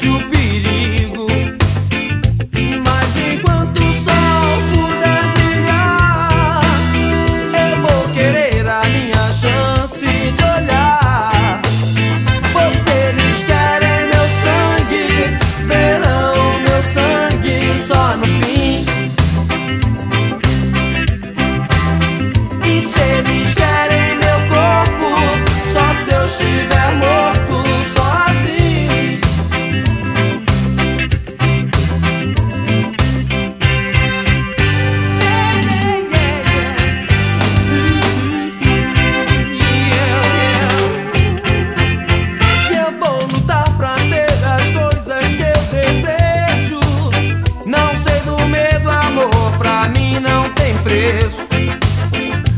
to be.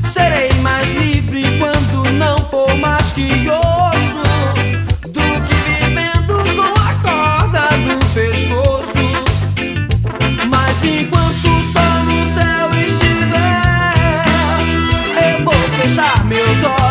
Serei mais livre quando não for mais que osso do que vivendo com a corda no pescoço. Mas enquanto o sol no céu estiver, eu vou fechar meus olhos.